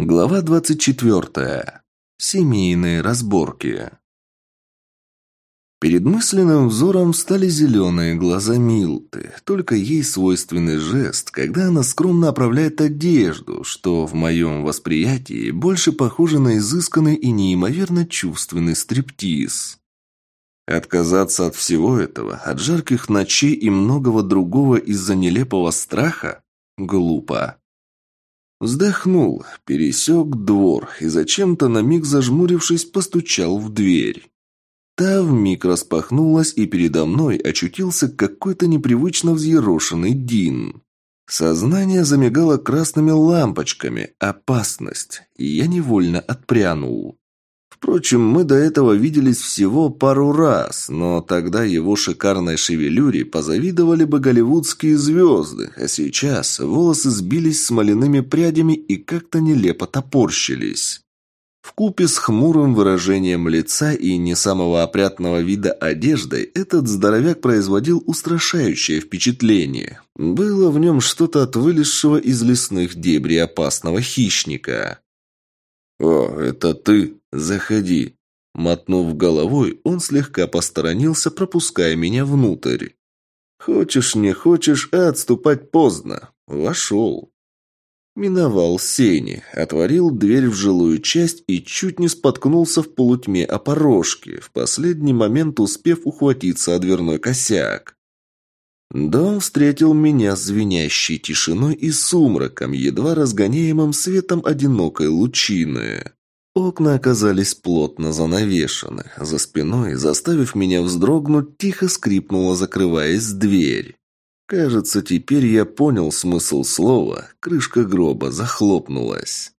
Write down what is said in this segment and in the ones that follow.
Глава 24. Семейные разборки. Перед мысленным взором стали зеленые глаза Милты, только ей свойственный жест, когда она скромно оправляет одежду, что в моем восприятии больше похоже на изысканный и неимоверно чувственный стриптиз. Отказаться от всего этого, от жарких ночей и многого другого из-за нелепого страха? Глупо. Вздохнул, пересек двор и зачем-то на миг зажмурившись постучал в дверь. Та вмиг распахнулась, и передо мной очутился какой-то непривычно взъерошенный Дин. Сознание замигало красными лампочками. Опасность. И я невольно отпрянул. Впрочем, мы до этого виделись всего пару раз, но тогда его шикарной шевелюре позавидовали бы голливудские звезды, а сейчас волосы сбились смоляными прядями и как-то нелепо топорщились. Вкупе с хмурым выражением лица и не самого опрятного вида одеждой, этот здоровяк производил устрашающее впечатление. Было в нем что-то от вылезшего из лесных дебрей опасного хищника. «О, это ты? Заходи!» Мотнув головой, он слегка посторонился, пропуская меня внутрь. «Хочешь, не хочешь, а отступать поздно. Вошел». Миновал сени, отворил дверь в жилую часть и чуть не споткнулся в полутьме о порожке, в последний момент успев ухватиться о дверной косяк. Дом встретил меня звенящей тишиной и сумраком, едва разгоняемым светом одинокой лучины. Окна оказались плотно занавешены. За спиной, заставив меня вздрогнуть, тихо скрипнула, закрываясь дверь. Кажется, теперь я понял смысл слова. Крышка гроба захлопнулась.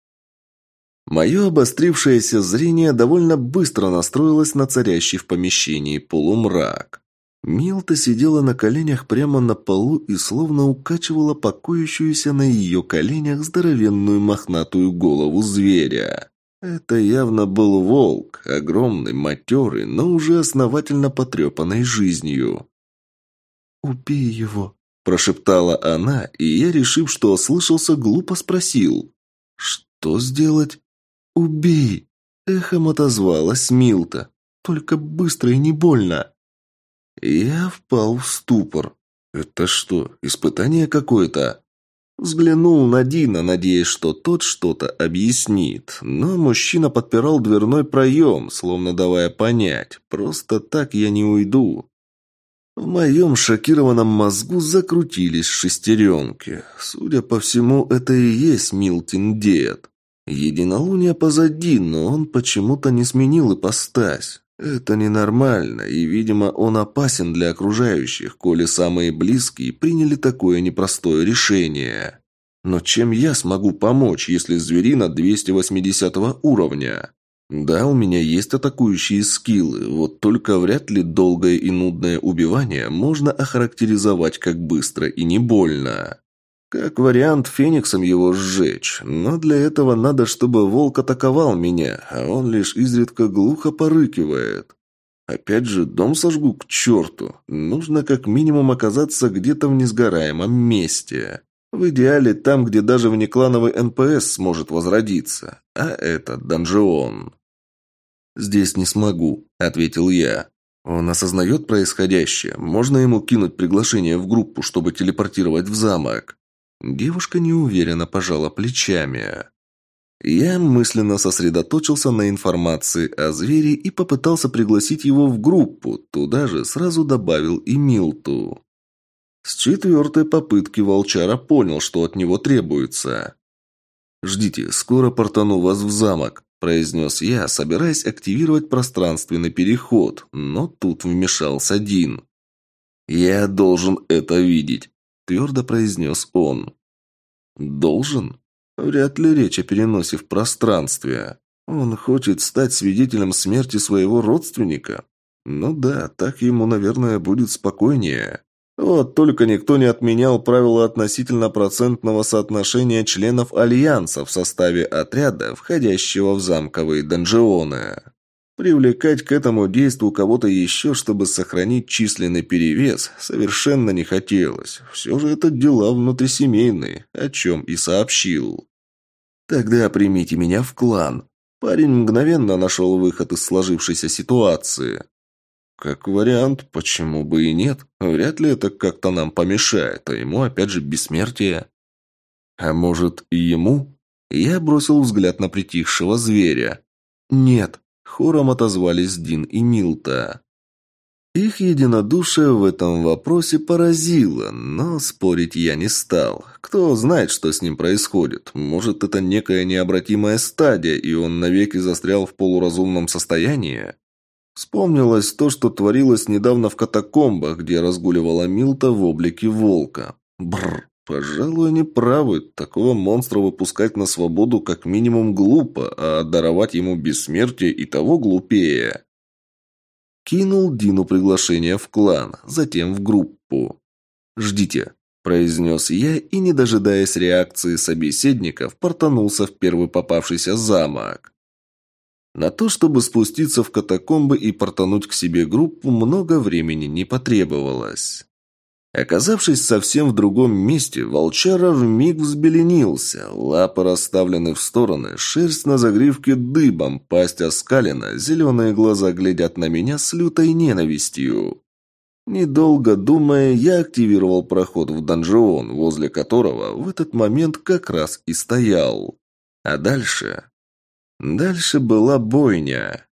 Мое обострившееся зрение довольно быстро настроилось на царящий в помещении полумрак. Милта сидела на коленях прямо на полу и словно укачивала покоящуюся на ее коленях здоровенную мохнатую голову зверя. Это явно был волк, огромный, матерый, но уже основательно потрепанной жизнью. «Убей его», – прошептала она, и я, решив, что ослышался, глупо спросил. «Что сделать?» «Убей!» – эхом отозвалась Милта. «Только быстро и не больно». Я впал в ступор. Это что, испытание какое-то? Взглянул на Дина, надеясь, что тот что-то объяснит. Но мужчина подпирал дверной проем, словно давая понять. Просто так я не уйду. В моем шокированном мозгу закрутились шестеренки. Судя по всему, это и есть Милтин дед. Единолуние позади, но он почему-то не сменил ипостась. Это ненормально, и, видимо, он опасен для окружающих, коли самые близкие приняли такое непростое решение. Но чем я смогу помочь, если зверина 280 уровня? Да, у меня есть атакующие скиллы, вот только вряд ли долгое и нудное убивание можно охарактеризовать как быстро и не больно. Как вариант, фениксом его сжечь, но для этого надо, чтобы волк атаковал меня, а он лишь изредка глухо порыкивает. Опять же, дом сожгу к черту. Нужно как минимум оказаться где-то в несгораемом месте. В идеале там, где даже внеклановый НПС сможет возродиться. А это донжион. «Здесь не смогу», — ответил я. «Он осознает происходящее. Можно ему кинуть приглашение в группу, чтобы телепортировать в замок?» Девушка неуверенно пожала плечами. Я мысленно сосредоточился на информации о звере и попытался пригласить его в группу. Туда же сразу добавил и Милту. С четвертой попытки волчара понял, что от него требуется. «Ждите, скоро портану вас в замок», – произнес я, собираясь активировать пространственный переход, но тут вмешался Дин. «Я должен это видеть твердо произнес он. «Должен? Вряд ли речь о переносе в пространстве. Он хочет стать свидетелем смерти своего родственника. Ну да, так ему, наверное, будет спокойнее. Вот только никто не отменял правила относительно процентного соотношения членов Альянса в составе отряда, входящего в замковые донжионы. Привлекать к этому действу кого-то еще, чтобы сохранить численный перевес, совершенно не хотелось. Все же это дела внутрисемейные, о чем и сообщил. Тогда примите меня в клан. Парень мгновенно нашел выход из сложившейся ситуации. Как вариант, почему бы и нет? Вряд ли это как-то нам помешает, а ему опять же бессмертие. А может и ему? Я бросил взгляд на притихшего зверя. Нет, хором отозвались Дин и Милта. Их единодушие в этом вопросе поразило, но спорить я не стал. Кто знает, что с ним происходит. Может, это некая необратимая стадия, и он навеки застрял в полуразумном состоянии? Вспомнилось то, что творилось недавно в катакомбах, где разгуливала Милта в облике волка. Бррр, пожалуй, они правы. Такого монстра выпускать на свободу как минимум глупо, а даровать ему бессмертие и того глупее. Кинул Дину приглашение в клан, затем в группу. «Ждите», – произнес я и, не дожидаясь реакции собеседников, портанулся в первый попавшийся замок. На то, чтобы спуститься в катакомбы и портануть к себе группу, много времени не потребовалось. Оказавшись совсем в другом месте, волчара вмиг взбеленился, лапы расставлены в стороны, шерсть на загривке дыбом, пасть оскалена, зеленые глаза глядят на меня с лютой ненавистью. Недолго думая, я активировал проход в донжион, возле которого в этот момент как раз и стоял. А дальше... Дальше была бойня.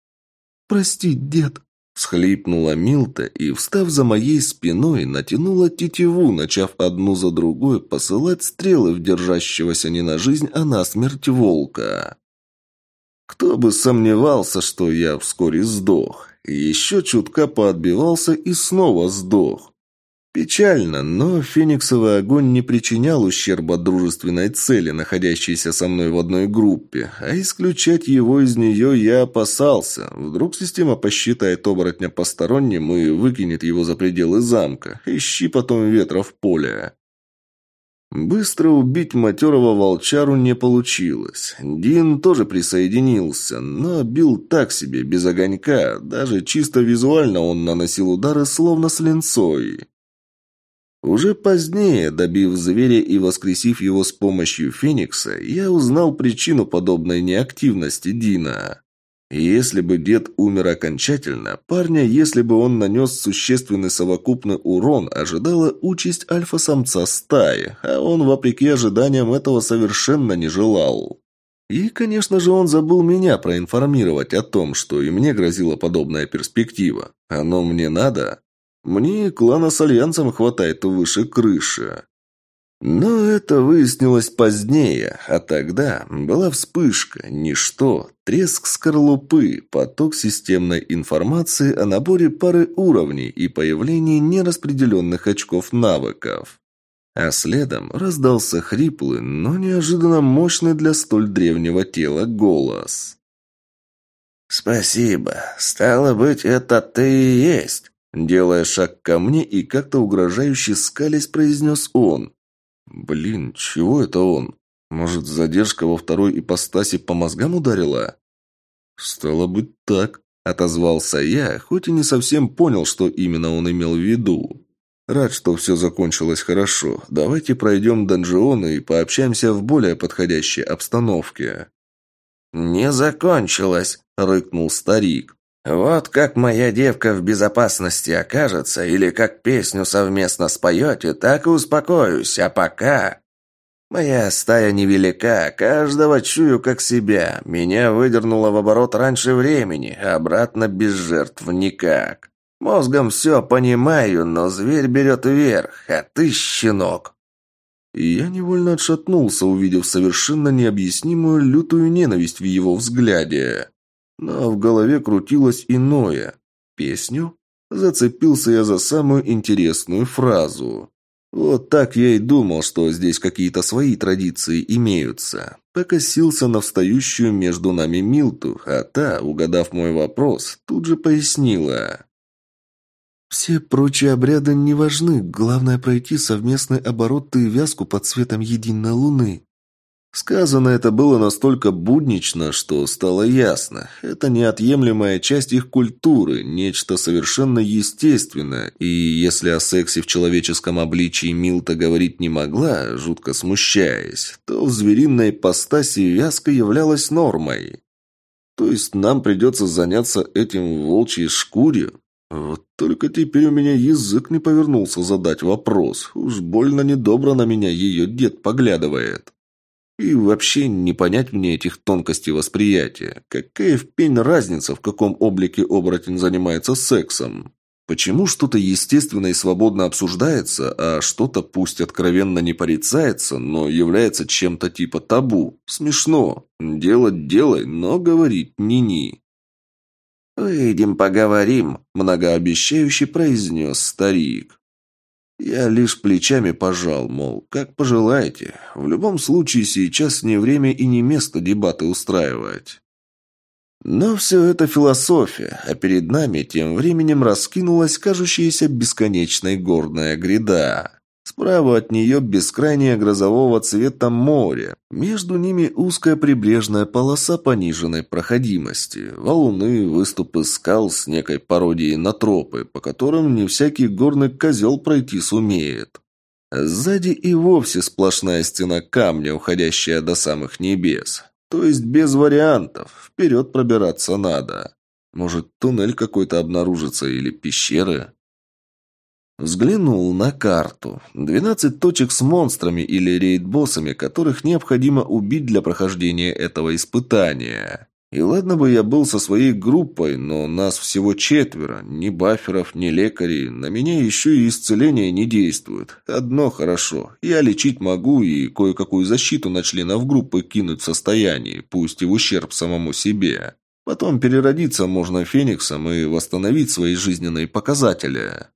«Прости, дед», Схлипнула Милта и, встав за моей спиной, натянула тетиву, начав одну за другой посылать стрелы в держащегося не на жизнь, а на смерть волка. Кто бы сомневался, что я вскоре сдох. Еще чутка поотбивался и снова сдох. Печально, но фениксовый огонь не причинял ущерба дружественной цели, находящейся со мной в одной группе, а исключать его из нее я опасался. Вдруг система посчитает оборотня посторонним и выкинет его за пределы замка. Ищи потом ветра в поле. Быстро убить матерого волчару не получилось. Дин тоже присоединился, но бил так себе, без огонька. Даже чисто визуально он наносил удары, словно с линцой. Уже позднее, добив зверя и воскресив его с помощью Феникса, я узнал причину подобной неактивности Дина. Если бы дед умер окончательно, парня, если бы он нанес существенный совокупный урон, ожидала участь альфа-самца стаи, а он, вопреки ожиданиям, этого совершенно не желал. И, конечно же, он забыл меня проинформировать о том, что и мне грозила подобная перспектива. Оно мне надо? Мне клана с Альянсом хватает выше крыши. Но это выяснилось позднее, а тогда была вспышка, ничто, треск скорлупы, поток системной информации о наборе пары уровней и появлении нераспределенных очков навыков. А следом раздался хриплый, но неожиданно мощный для столь древнего тела голос. «Спасибо. Стало быть, это ты и есть». Делая шаг ко мне и как-то угрожающе скались, произнес он. «Блин, чего это он? Может, задержка во второй ипостаси по мозгам ударила?» «Стало быть так», — отозвался я, хоть и не совсем понял, что именно он имел в виду. «Рад, что все закончилось хорошо. Давайте пройдем донжионы и пообщаемся в более подходящей обстановке». «Не закончилось», — рыкнул старик. Вот как моя девка в безопасности окажется, или как песню совместно споете, так и успокоюсь, а пока... Моя стая невелика, каждого чую как себя. Меня выдернуло в оборот раньше времени, обратно без жертв никак. Мозгом все понимаю, но зверь берет вверх, а ты щенок. Я невольно отшатнулся, увидев совершенно необъяснимую лютую ненависть в его взгляде. Но в голове крутилось иное. Песню? Зацепился я за самую интересную фразу. Вот так я и думал, что здесь какие-то свои традиции имеются. Покосился на встающую между нами Милту, а та, угадав мой вопрос, тут же пояснила. «Все прочие обряды не важны, главное пройти совместный оборот и вязку под светом единой луны». Сказано это было настолько буднично, что стало ясно. Это неотъемлемая часть их культуры, нечто совершенно естественное, и если о сексе в человеческом обличии Милта говорить не могла, жутко смущаясь, то в звериной ипостаси вязка являлась нормой. То есть нам придется заняться этим в волчьей шкуре? Вот только теперь у меня язык не повернулся задать вопрос. Уж больно недобро на меня ее дед поглядывает. И вообще не понять мне этих тонкостей восприятия. Какая в пень разница, в каком облике оборотень занимается сексом? Почему что-то естественно и свободно обсуждается, а что-то пусть откровенно не порицается, но является чем-то типа табу? Смешно. Делать делай, но говорить ни-ни. «Выйдем поговорим», – многообещающе произнес старик. Я лишь плечами пожал, мол, как пожелаете. В любом случае, сейчас не время и не место дебаты устраивать. Но все это философия, а перед нами тем временем раскинулась кажущаяся бесконечной горная гряда. Справа от нее бескрайнее грозового цвета море. Между ними узкая прибрежная полоса пониженной проходимости. Валуны, выступы скал с некой пародией на тропы, по которым не всякий горный козел пройти сумеет. Сзади и вовсе сплошная стена камня, уходящая до самых небес. То есть без вариантов. Вперед пробираться надо. Может, туннель какой-то обнаружится или пещеры? Взглянул на карту. Двенадцать точек с монстрами или рейд-боссами, которых необходимо убить для прохождения этого испытания. И ладно бы я был со своей группой, но нас всего четверо. Ни баферов, ни лекарей. На меня еще и исцеление не действует. Одно хорошо. Я лечить могу и кое-какую защиту на членов группы кинуть в состоянии, пусть и в ущерб самому себе. Потом переродиться можно фениксом и восстановить свои жизненные показатели.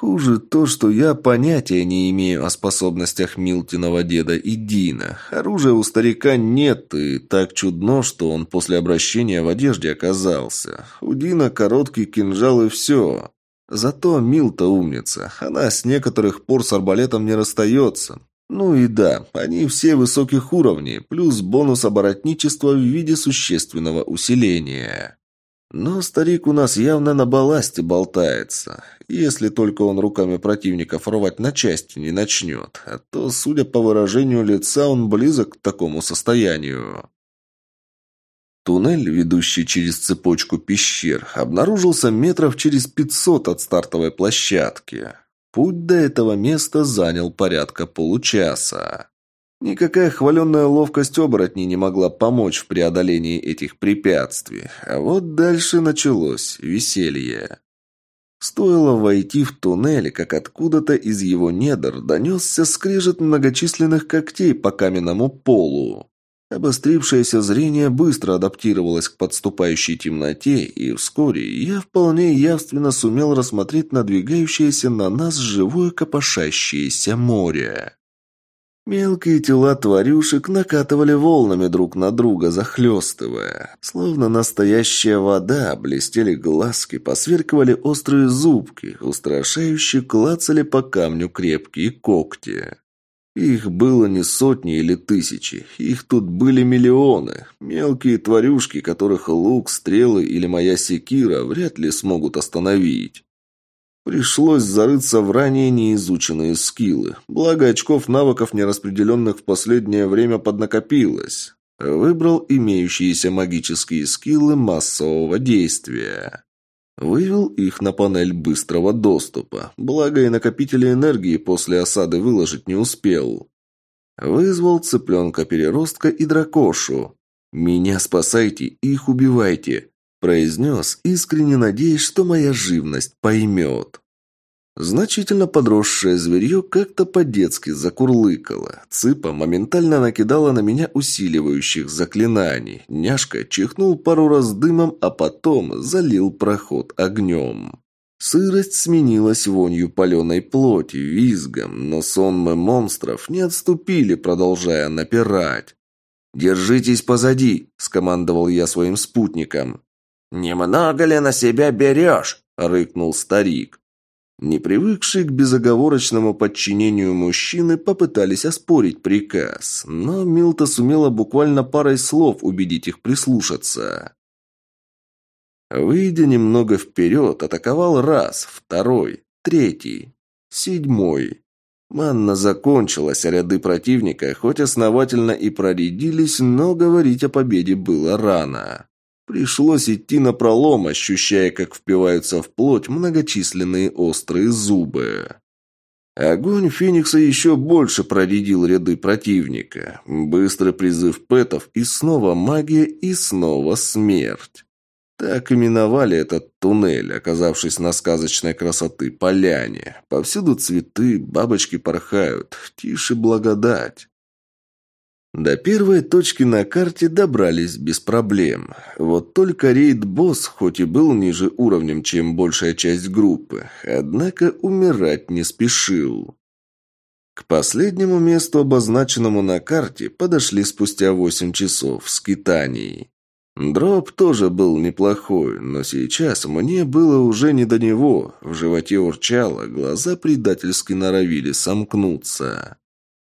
Хуже то, что я понятия не имею о способностях Милтиного деда и Дина. Оружия у старика нет, и так чудно, что он после обращения в одежде оказался. У Дина короткий кинжал и все. Зато Милта умница. Она с некоторых пор с арбалетом не расстается. Ну и да, они все высоких уровней, плюс бонус оборотничества в виде существенного усиления. Но старик у нас явно на балласте болтается, если только он руками противников рвать на части не начнет, а то, судя по выражению лица, он близок к такому состоянию. Туннель, ведущий через цепочку пещер, обнаружился метров через пятьсот от стартовой площадки. Путь до этого места занял порядка получаса. Никакая хваленная ловкость оборотней не могла помочь в преодолении этих препятствий. А вот дальше началось веселье. Стоило войти в туннель, как откуда-то из его недр донесся скрежет многочисленных когтей по каменному полу. Обострившееся зрение быстро адаптировалось к подступающей темноте, и вскоре я вполне явственно сумел рассмотреть надвигающееся на нас живое копошащееся море. Мелкие тела тварюшек накатывали волнами друг на друга, захлестывая. Словно настоящая вода, блестели глазки, посверкивали острые зубки, устрашающе клацали по камню крепкие когти. Их было не сотни или тысячи, их тут были миллионы. Мелкие тварюшки, которых лук, стрелы или моя секира вряд ли смогут остановить. Пришлось зарыться в ранее неизученные скиллы. Благо очков навыков, нераспределенных в последнее время, поднакопилось. Выбрал имеющиеся магические скиллы массового действия. Вывел их на панель быстрого доступа. Благо и накопители энергии после осады выложить не успел. Вызвал цыпленка-переростка и дракошу. «Меня спасайте, их убивайте произнес, искренне надеясь, что моя живность поймет. Значительно подросшее зверье как-то по-детски закурлыкало. Цыпа моментально накидала на меня усиливающих заклинаний. Няшка чихнул пару раз дымом, а потом залил проход огнем. Сырость сменилась вонью паленой плоти, визгом, но сонмы монстров не отступили, продолжая напирать. «Держитесь позади!» – скомандовал я своим спутникам. «Немного ли на себя берешь?» – рыкнул старик. Не привыкшие к безоговорочному подчинению мужчины попытались оспорить приказ, но Милта сумела буквально парой слов убедить их прислушаться. Выйдя немного вперед, атаковал раз, второй, третий, седьмой. Манна закончилась, а ряды противника хоть основательно и проредились, но говорить о победе было рано. Пришлось идти на пролом, ощущая, как впиваются в плоть многочисленные острые зубы. Огонь Феникса еще больше проредил ряды противника. Быстрый призыв пэтов, и снова магия, и снова смерть. Так именовали этот туннель, оказавшись на сказочной красоты поляне. Повсюду цветы, бабочки порхают. Тише благодать. До первой точки на карте добрались без проблем. Вот только рейд-босс, хоть и был ниже уровнем, чем большая часть группы, однако умирать не спешил. К последнему месту, обозначенному на карте, подошли спустя восемь часов скитаний. Дроп тоже был неплохой, но сейчас мне было уже не до него. В животе урчало, глаза предательски норовили сомкнуться.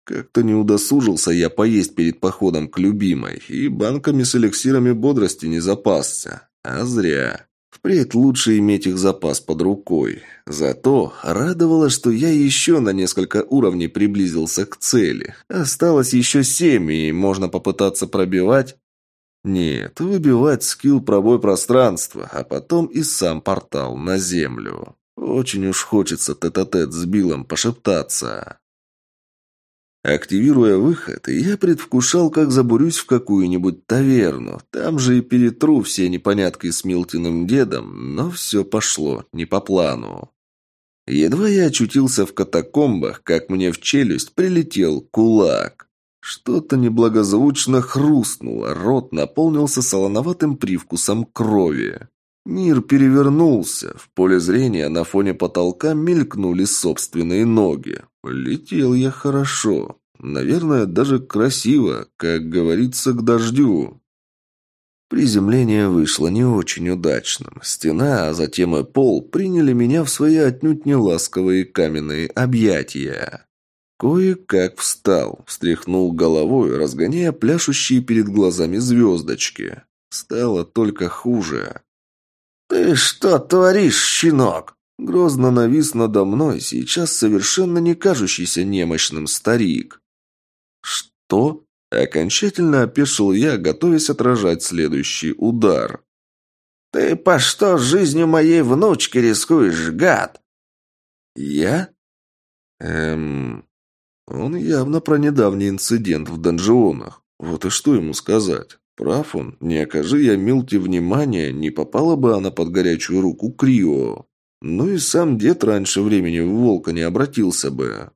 Как-то не удосужился я поесть перед походом к любимой, и банками с эликсирами бодрости не запасся. А зря. Впредь лучше иметь их запас под рукой. Зато радовало, что я еще на несколько уровней приблизился к цели. Осталось еще семь, и можно попытаться пробивать нет, выбивать скилл пробой пространства, а потом и сам портал на землю. Очень уж хочется тет-а-тет -тет с Биллом пошептаться. Активируя выход, я предвкушал, как забурюсь в какую-нибудь таверну. Там же и перетру все непонятки с Милтиным дедом, но все пошло не по плану. Едва я очутился в катакомбах, как мне в челюсть прилетел кулак. Что-то неблагозвучно хрустнуло, рот наполнился солоноватым привкусом крови. Мир перевернулся. В поле зрения на фоне потолка мелькнули собственные ноги. Летел я хорошо. Наверное, даже красиво, как говорится, к дождю. Приземление вышло не очень удачным. Стена, а затем и пол приняли меня в свои отнюдь не ласковые каменные объятия. Кое-как встал, встряхнул головой, разгоняя пляшущие перед глазами звездочки. Стало только хуже. «Ты что творишь, щенок?» Грозно навис надо мной сейчас совершенно не кажущийся немощным старик. «Что?» Окончательно опешил я, готовясь отражать следующий удар. «Ты по что жизнью моей внучки рискуешь, гад?» «Я?» «Эм... Он явно про недавний инцидент в донжионах. Вот и что ему сказать? Прав он, не окажи я Милте внимания, не попала бы она под горячую руку Крио. Ну и сам дед раньше времени в волка не обратился бы.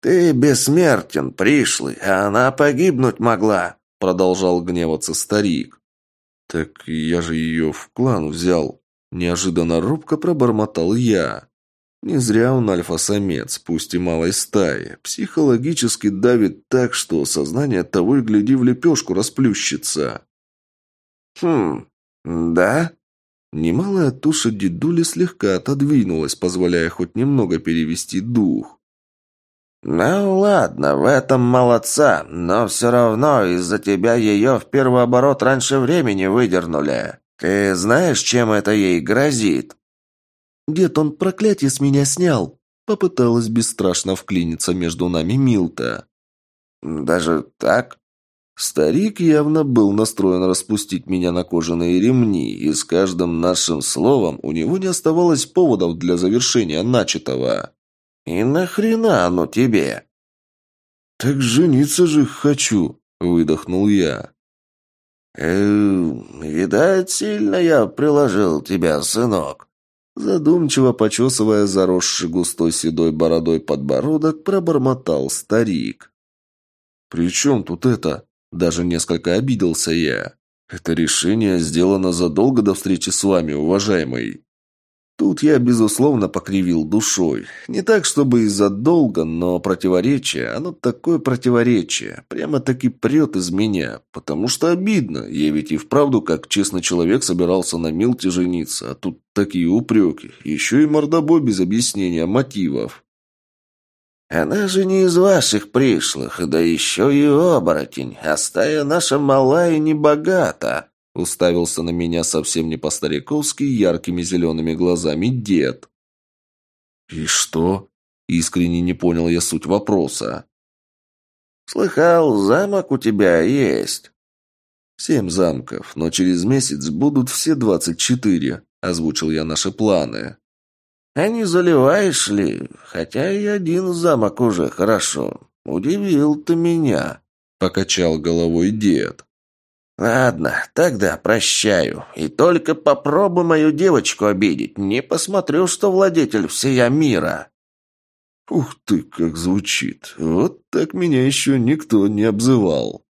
«Ты бессмертен, пришлый, а она погибнуть могла», — продолжал гневаться старик. «Так я же ее в клан взял», — неожиданно робко пробормотал я. Не зря он альфа-самец, пусть и малой стаи. Психологически давит так, что сознание того и гляди в лепешку расплющится. «Хм, да?» Немалая туша дедули слегка отодвинулась, позволяя хоть немного перевести дух. «Ну ладно, в этом молодца, но все равно из-за тебя ее в первый оборот раньше времени выдернули. Ты знаешь, чем это ей грозит?» Дед, он проклятие с меня снял!» Попыталась бесстрашно вклиниться между нами Милта. «Даже так?» Старик явно был настроен распустить меня на кожаные ремни, и с каждым нашим словом у него не оставалось поводов для завершения начатого. «И нахрена оно тебе?» «Так жениться же хочу», — выдохнул я. «Э, видать, сильно я приложил тебя, сынок», Задумчиво почесывая заросший густой седой бородой подбородок, пробормотал старик. «При чем тут это?» Даже несколько обиделся я. «Это решение сделано задолго до встречи с вами, уважаемый». Тут я, безусловно, покривил душой. Не так, чтобы из-за долга, но противоречие, оно такое противоречие. Прямо-таки прет из меня. Потому что обидно. Я ведь и вправду, как честный человек, собирался на Милте жениться. А тут такие упреки. Еще и мордобой без объяснения мотивов. «Она же не из ваших пришлых, да еще и оборотень. А стая наша мала и небогата», Уставился на меня совсем не по-стариковски яркими зелеными глазами дед. «И что?» Искренне не понял я суть вопроса. «Слыхал, замок у тебя есть?» «Семь замков, но через месяц будут все двадцать четыре», – озвучил я наши планы. «А не заливаешь ли? Хотя и один замок уже хорошо. Удивил ты меня», – покачал головой дед. «Ладно, тогда прощаю. И только попробуй мою девочку обидеть. Не посмотрю, что владетель всея мира». «Ух ты, как звучит! Вот так меня еще никто не обзывал».